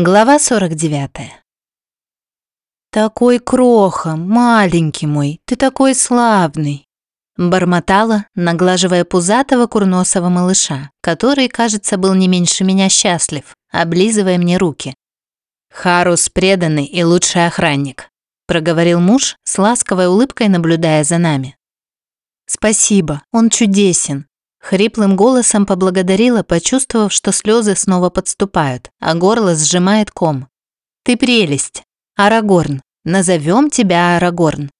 Глава 49. «Такой кроха, маленький мой, ты такой славный!» Бормотала, наглаживая пузатого курносого малыша, который, кажется, был не меньше меня счастлив, облизывая мне руки. «Харус преданный и лучший охранник», проговорил муж с ласковой улыбкой, наблюдая за нами. «Спасибо, он чудесен», Хриплым голосом поблагодарила, почувствовав, что слезы снова подступают, а горло сжимает ком. «Ты прелесть! Арагорн! Назовем тебя Арагорн!»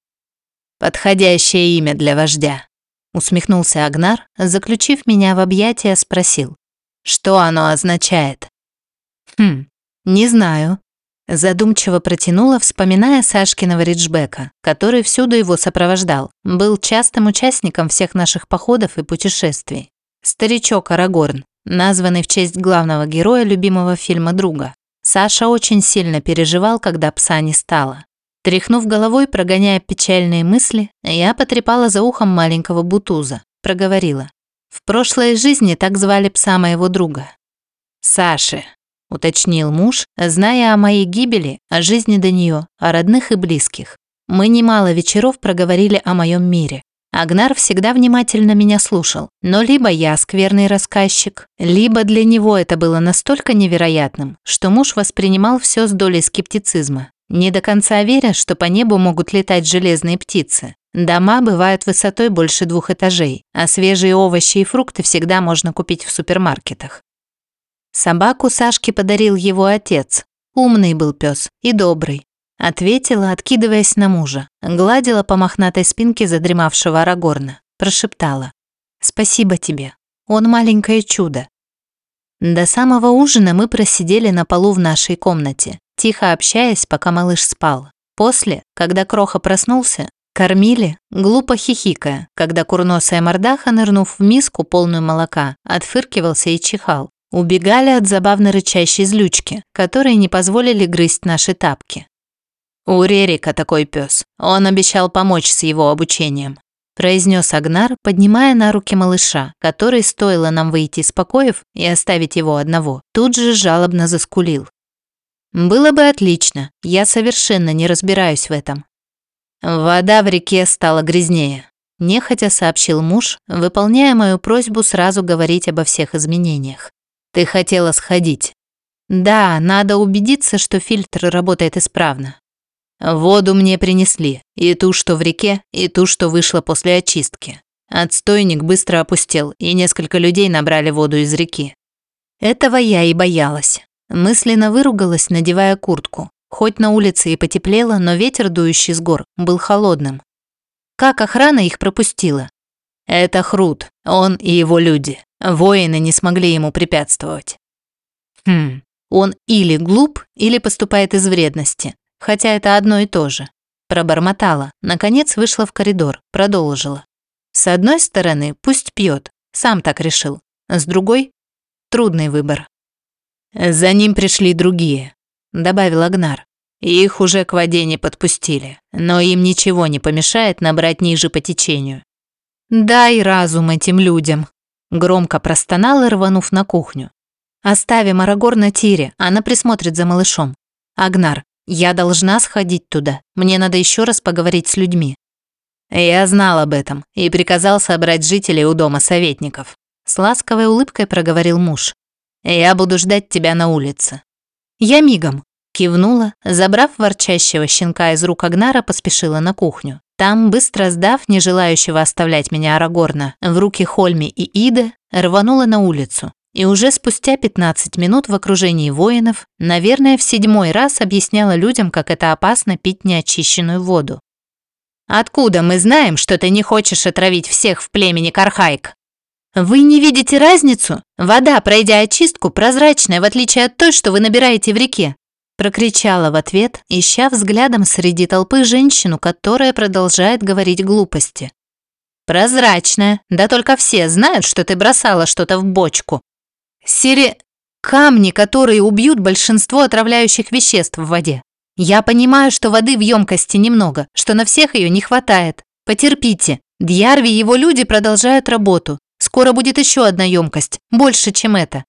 «Подходящее имя для вождя!» Усмехнулся Агнар, заключив меня в объятия, спросил. «Что оно означает?» «Хм, не знаю», Задумчиво протянула, вспоминая Сашкиного риджбека, который всюду его сопровождал, был частым участником всех наших походов и путешествий. Старичок Арагорн, названный в честь главного героя любимого фильма «Друга». Саша очень сильно переживал, когда пса не стало. Тряхнув головой, прогоняя печальные мысли, я потрепала за ухом маленького бутуза, проговорила. В прошлой жизни так звали пса моего друга. Саши, – уточнил муж, зная о моей гибели, о жизни до нее, о родных и близких. Мы немало вечеров проговорили о моем мире. Агнар всегда внимательно меня слушал, но либо я скверный рассказчик, либо для него это было настолько невероятным, что муж воспринимал все с долей скептицизма, не до конца веря, что по небу могут летать железные птицы. Дома бывают высотой больше двух этажей, а свежие овощи и фрукты всегда можно купить в супермаркетах. Собаку Сашке подарил его отец. Умный был пес и добрый. Ответила, откидываясь на мужа. Гладила по мохнатой спинке задремавшего Арагорна. Прошептала. «Спасибо тебе. Он маленькое чудо». До самого ужина мы просидели на полу в нашей комнате, тихо общаясь, пока малыш спал. После, когда Кроха проснулся, кормили, глупо хихикая, когда курносая мордаха, нырнув в миску, полную молока, отфыркивался и чихал. Убегали от забавно рычащей злючки, которые не позволили грызть наши тапки. «У Рерика такой пес. Он обещал помочь с его обучением», произнес Агнар, поднимая на руки малыша, который, стоило нам выйти из покоев и оставить его одного, тут же жалобно заскулил. «Было бы отлично, я совершенно не разбираюсь в этом». Вода в реке стала грязнее, нехотя сообщил муж, выполняя мою просьбу сразу говорить обо всех изменениях. Ты хотела сходить. Да, надо убедиться, что фильтр работает исправно. Воду мне принесли, и ту, что в реке, и ту, что вышла после очистки. Отстойник быстро опустел, и несколько людей набрали воду из реки. Этого я и боялась. Мысленно выругалась, надевая куртку. Хоть на улице и потеплело, но ветер, дующий с гор, был холодным. Как охрана их пропустила? Это Хрут, он и его люди. Воины не смогли ему препятствовать. Хм, он или глуп, или поступает из вредности, хотя это одно и то же. Пробормотала, наконец вышла в коридор, продолжила. С одной стороны, пусть пьет, сам так решил. С другой – трудный выбор. За ним пришли другие, добавил Агнар. Их уже к воде не подпустили, но им ничего не помешает набрать ниже по течению. Дай разум этим людям, Громко простонала, рванув на кухню. «Оставим Арагор на тире, она присмотрит за малышом. Агнар, я должна сходить туда, мне надо еще раз поговорить с людьми». Я знал об этом и приказал собрать жителей у дома советников. С ласковой улыбкой проговорил муж. «Я буду ждать тебя на улице». «Я мигом», кивнула, забрав ворчащего щенка из рук Агнара, поспешила на кухню. Там, быстро сдав не желающего оставлять меня Арагорна в руки Хольми и Иды, рванула на улицу. И уже спустя 15 минут в окружении воинов, наверное, в седьмой раз объясняла людям, как это опасно пить неочищенную воду. «Откуда мы знаем, что ты не хочешь отравить всех в племени Кархайк?» «Вы не видите разницу? Вода, пройдя очистку, прозрачная, в отличие от той, что вы набираете в реке. Прокричала в ответ, ища взглядом среди толпы женщину, которая продолжает говорить глупости. «Прозрачная, да только все знают, что ты бросала что-то в бочку. Сири... камни, которые убьют большинство отравляющих веществ в воде. Я понимаю, что воды в емкости немного, что на всех ее не хватает. Потерпите. Дьярви и его люди продолжают работу. Скоро будет еще одна емкость, больше, чем это.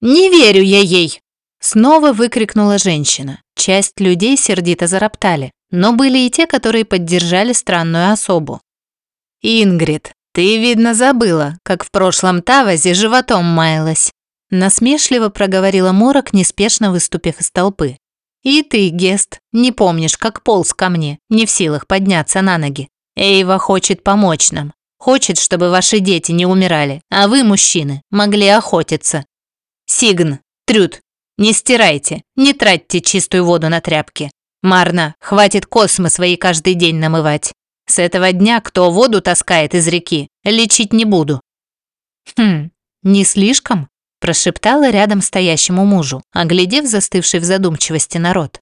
Не верю я ей, Снова выкрикнула женщина. Часть людей сердито зароптали, но были и те, которые поддержали странную особу. «Ингрид, ты, видно, забыла, как в прошлом Тавазе животом маялась», насмешливо проговорила Морок, неспешно выступив из толпы. «И ты, Гест, не помнишь, как полз ко мне, не в силах подняться на ноги. Эйва хочет помочь нам. Хочет, чтобы ваши дети не умирали, а вы, мужчины, могли охотиться. Сигн, Трюд, не стирайте, не тратьте чистую воду на тряпки. Марна, хватит космы свои каждый день намывать. С этого дня, кто воду таскает из реки, лечить не буду». «Хм, не слишком?» – прошептала рядом стоящему мужу, оглядев застывший в задумчивости народ.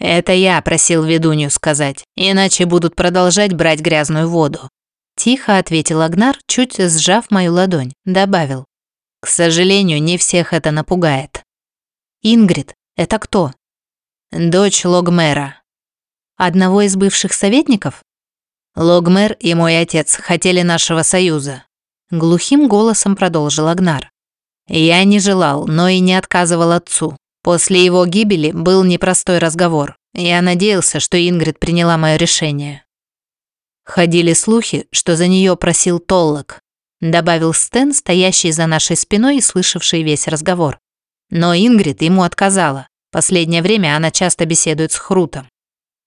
«Это я просил ведунью сказать, иначе будут продолжать брать грязную воду. Тихо ответил Агнар, чуть сжав мою ладонь, добавил. К сожалению, не всех это напугает. Ингрид, это кто? Дочь Логмера. Одного из бывших советников? Логмер и мой отец хотели нашего союза. Глухим голосом продолжил Агнар. Я не желал, но и не отказывал отцу. После его гибели был непростой разговор. Я надеялся, что Ингрид приняла мое решение. Ходили слухи, что за нее просил Толлок, добавил Стэн, стоящий за нашей спиной и слышавший весь разговор. Но Ингрид ему отказала. Последнее время она часто беседует с Хрутом.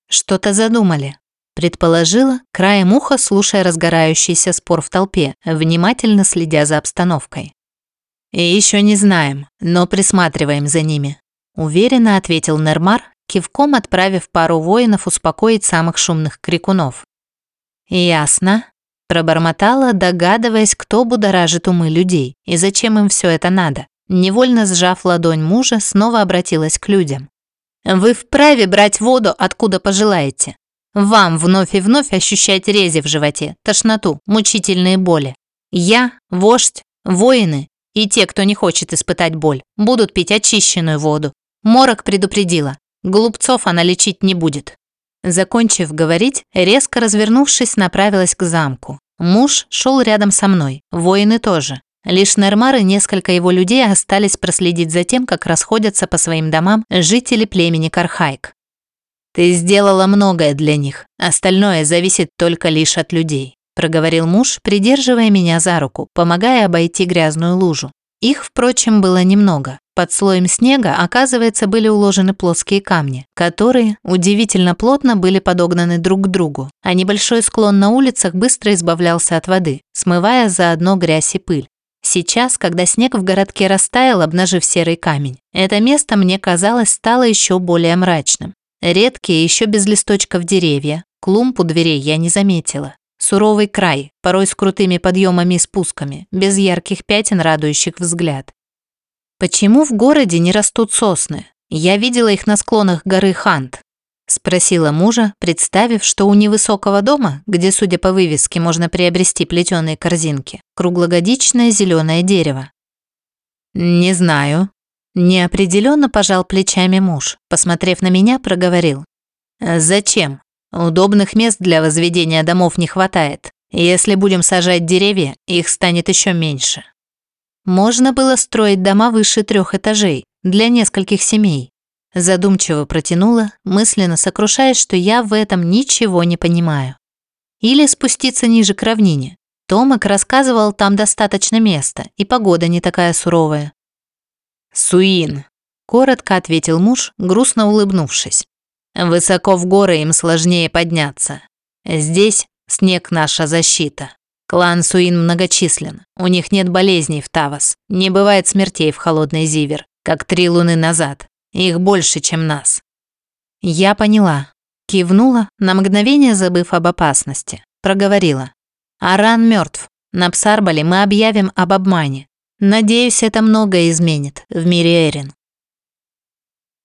Что-то задумали, предположила, краем уха слушая разгорающийся спор в толпе, внимательно следя за обстановкой. «И еще не знаем, но присматриваем за ними», уверенно ответил Нермар, кивком отправив пару воинов успокоить самых шумных крикунов. «Ясно», – пробормотала, догадываясь, кто будоражит умы людей и зачем им все это надо. Невольно сжав ладонь мужа, снова обратилась к людям. «Вы вправе брать воду, откуда пожелаете. Вам вновь и вновь ощущать рези в животе, тошноту, мучительные боли. Я, вождь, воины и те, кто не хочет испытать боль, будут пить очищенную воду. Морок предупредила, глупцов она лечить не будет. Закончив говорить, резко развернувшись, направилась к замку. Муж шел рядом со мной, воины тоже. Лишь Нермар и несколько его людей остались проследить за тем, как расходятся по своим домам жители племени Кархайк. «Ты сделала многое для них, остальное зависит только лишь от людей», проговорил муж, придерживая меня за руку, помогая обойти грязную лужу. Их, впрочем, было немного. Под слоем снега, оказывается, были уложены плоские камни, которые удивительно плотно были подогнаны друг к другу, а небольшой склон на улицах быстро избавлялся от воды, смывая заодно грязь и пыль. Сейчас, когда снег в городке растаял, обнажив серый камень, это место, мне казалось, стало еще более мрачным. Редкие, еще без листочков деревья, клумб у дверей я не заметила. Суровый край, порой с крутыми подъемами и спусками, без ярких пятен, радующих взгляд. «Почему в городе не растут сосны? Я видела их на склонах горы Хант», – спросила мужа, представив, что у невысокого дома, где, судя по вывеске, можно приобрести плетеные корзинки, круглогодичное зеленое дерево. «Не знаю». Неопределенно пожал плечами муж, посмотрев на меня, проговорил. «Зачем? Удобных мест для возведения домов не хватает. Если будем сажать деревья, их станет еще меньше. Можно было строить дома выше трех этажей для нескольких семей. Задумчиво протянула, мысленно сокрушаясь, что я в этом ничего не понимаю. Или спуститься ниже к равнине. Томик рассказывал, там достаточно места, и погода не такая суровая. «Суин», – коротко ответил муж, грустно улыбнувшись. «Высоко в горы им сложнее подняться. Здесь снег наша защита». Клан Суин многочислен. У них нет болезней в Тавас. Не бывает смертей в холодный Зивер, как три луны назад. Их больше, чем нас. Я поняла. Кивнула, на мгновение забыв об опасности. Проговорила. Аран мертв. На Псарбале мы объявим об обмане. Надеюсь, это многое изменит в мире Эрин.